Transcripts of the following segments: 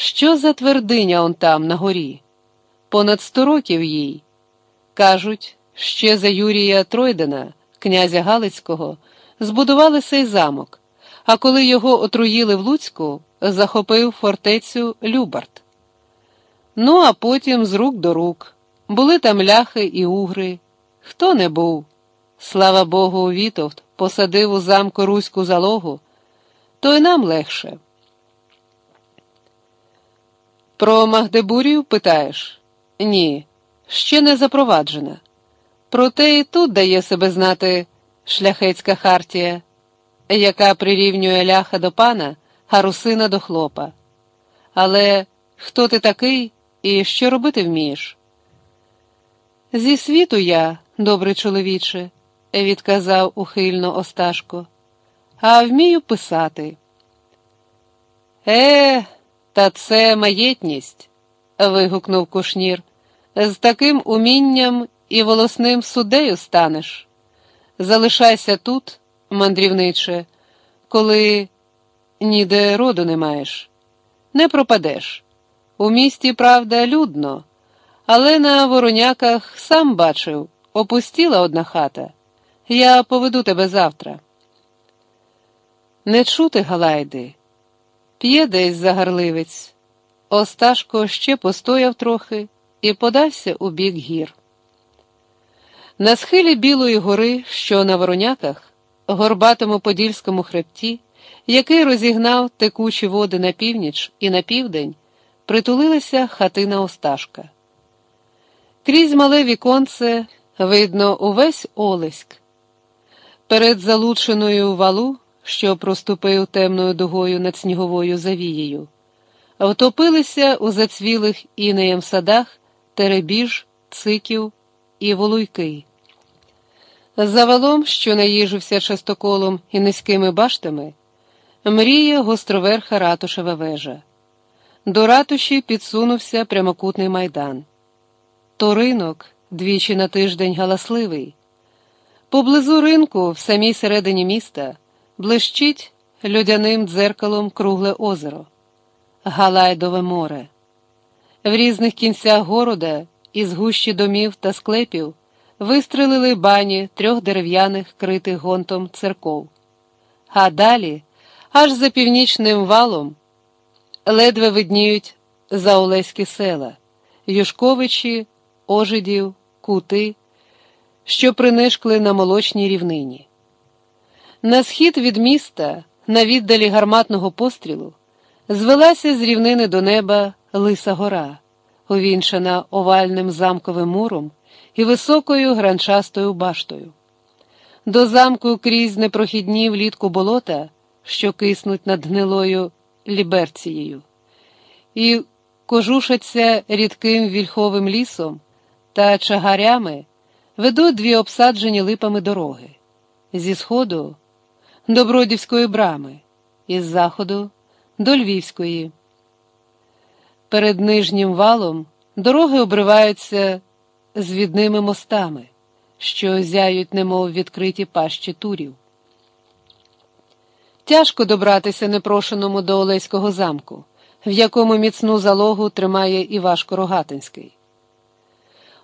Що за твердиня он там, на горі? Понад сто років їй. Кажуть, ще за Юрія Тройдена, князя Галицького, збудували цей замок, а коли його отруїли в Луцьку, захопив фортецю Любарт. Ну, а потім з рук до рук. Були там ляхи і угри. Хто не був? Слава Богу, Вітовт посадив у замку Руську залогу, то й нам легше. Про Магдебурію питаєш? Ні, ще не запроваджена. Проте і тут дає себе знати шляхетська хартія, яка прирівнює ляха до пана, а русина до хлопа. Але хто ти такий і що робити вмієш? Зі світу я, добрий чоловіче, відказав ухильно Осташко, а вмію писати. Е, та це маєтність, вигукнув кушнір. З таким умінням і волосним суддею станеш. Залишайся тут, мандрівниче, коли ніде роду не маєш. Не пропадеш. У місті, правда, людно, але на вороняках сам бачив, опустіла одна хата. Я поведу тебе завтра. Не чути, Галайди, п'є десь загарливець. Осташко ще постояв трохи і подався у бік гір. На схилі Білої гори, що на вороняках, горбатому подільському хребті, який розігнав текучі води на північ і на південь, притулилася хатина Осташка. Крізь мале віконце видно увесь Олеськ. Перед залученою валу, що проступив темною дугою над сніговою завією, втопилися у зацвілих інеєм садах теребіж, циків і волуйки. За валом, що наїжився частоколом і низькими баштами, мріє гостроверха ратушева вежа. До ратуші підсунувся прямокутний майдан. То ринок двічі на тиждень галасливий. Поблизу ринку, в самій середині міста, блищить льодяним дзеркалом кругле озеро, Галайдове море. В різних кінцях города, із гущі домів та склепів, вистрелили бані трьох дерев'яних критих гонтом церков. А далі, аж за північним валом, ледве видніють заолеські села, Юшковичі, Ожидів, Кути що принишкли на молочній рівнині. На схід від міста, на віддалі гарматного пострілу, звелася з рівнини до неба Лиса гора, увінчана овальним замковим муром і високою гранчастою баштою. До замку крізь непрохідні влітку болота, що киснуть над гнилою ліберцією, і кожушаться рідким вільховим лісом та чагарями ведуть дві обсаджені липами дороги зі сходу до Бродівської брами, із заходу до Львівської. Перед нижнім валом дороги обриваються звідними мостами, що зяють, немов відкриті пащі турів. Тяжко добратися непрошеному до Олеського замку, в якому міцну залогу тримає Івашко Рогатинський.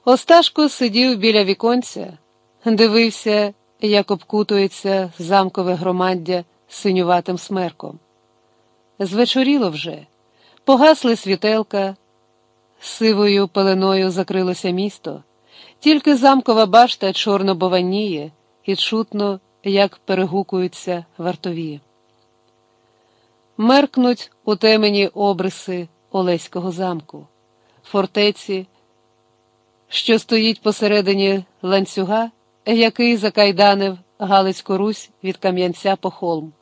Осташко сидів біля віконця, дивився, як обкутується замкове громаддя синюватим смерком. Звечоріло вже, погасли світелка, сивою пеленою закрилося місто, тільки замкова башта чорно бованіє і чутно, як перегукуються вартові. Меркнуть у темені обриси Олеського замку, фортеці що стоїть посередині ланцюга, який закайданив Галицьку Русь від Кам'янця по холм.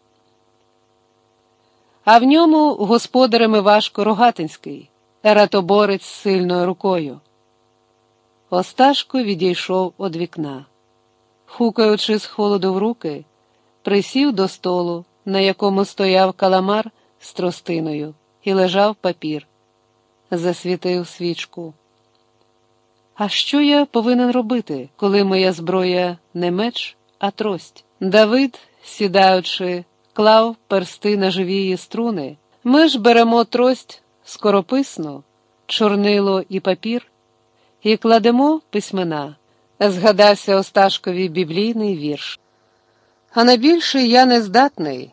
А в ньому господарем Івашко Рогатинський, ратоборець з сильною рукою. Осташко відійшов від вікна. Хукаючи з холоду в руки, присів до столу, на якому стояв каламар з тростиною, і лежав папір, засвітив свічку. А що я повинен робити, коли моя зброя не меч, а трость? Давид, сідаючи, клав персти на живії струни. Ми ж беремо трость скорописно, чорнило і папір, і кладемо письмена, згадався Осташкові біблійний вірш. А на більше я не здатний,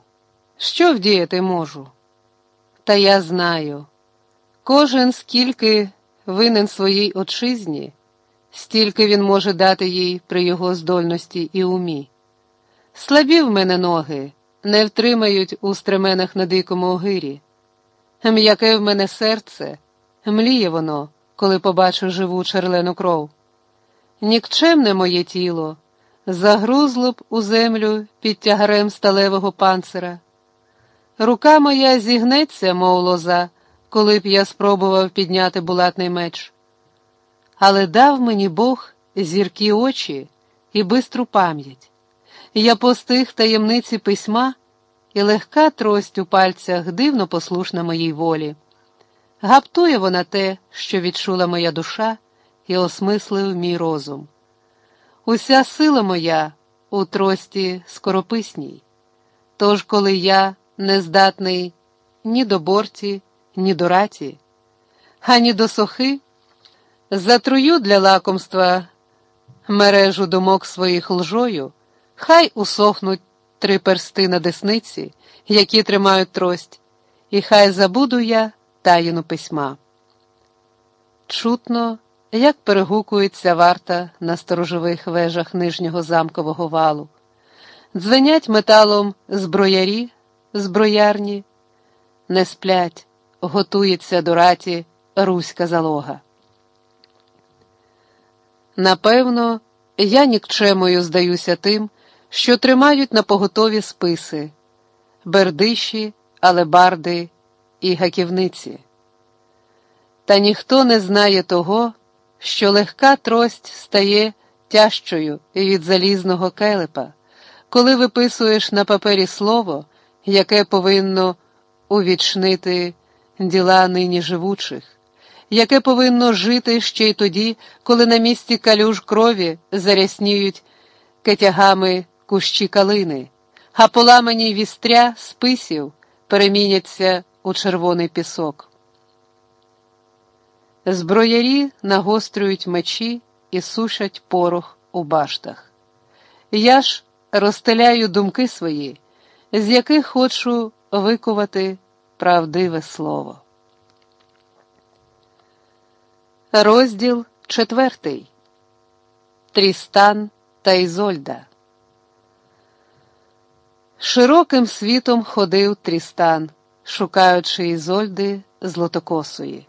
що вдіяти можу. Та я знаю, кожен скільки винен своїй отчизні, стільки він може дати їй при його здольності і умі. Слабі в мене ноги, не втримають у стременах на дикому огирі. М'яке в мене серце, мліє воно, коли побачу живу черлену кров. Нікчемне моє тіло, загрузло б у землю під тягарем сталевого панцира. Рука моя зігнеться, мов лоза, коли б я спробував підняти булатний меч. Але дав мені Бог зіркі очі і бистру пам'ять. Я постиг таємниці письма, і легка трость у пальцях дивно послушна моїй волі. Гаптує вона те, що відчула моя душа, і осмислив мій розум. Уся сила моя у трості скорописній. Тож, коли я не здатний ні до борті, ні до раті, ані до сохи, затрую для лакомства мережу думок своїх лжою, хай усохнуть три персти на десниці, які тримають трость, і хай забуду я таїну письма. Чутно, як перегукується варта на сторожових вежах нижнього замкового валу, дзвенять металом зброярі, зброярні, не сплять, готується до раті руська залога. Напевно, я нікчемою здаюся тим, що тримають на поготові списи, бердиші, алебарди і гаківниці. Та ніхто не знає того, що легка трость стає тяжчою від залізного келепа, коли виписуєш на папері слово, яке повинно увічнити діла нині живучих, яке повинно жити ще й тоді, коли на місці калюж крові зарясніють кетягами кущі калини, а поламані вістря списів переміняться у червоний пісок. Зброярі нагострюють мечі і сушать порох у баштах. Я ж розстеляю думки свої, з яких хочу викувати правдиве слово. Розділ четвертий Трістан та Ізольда. Широким світом ходив Трістан, шукаючи Ізольди злотокосої.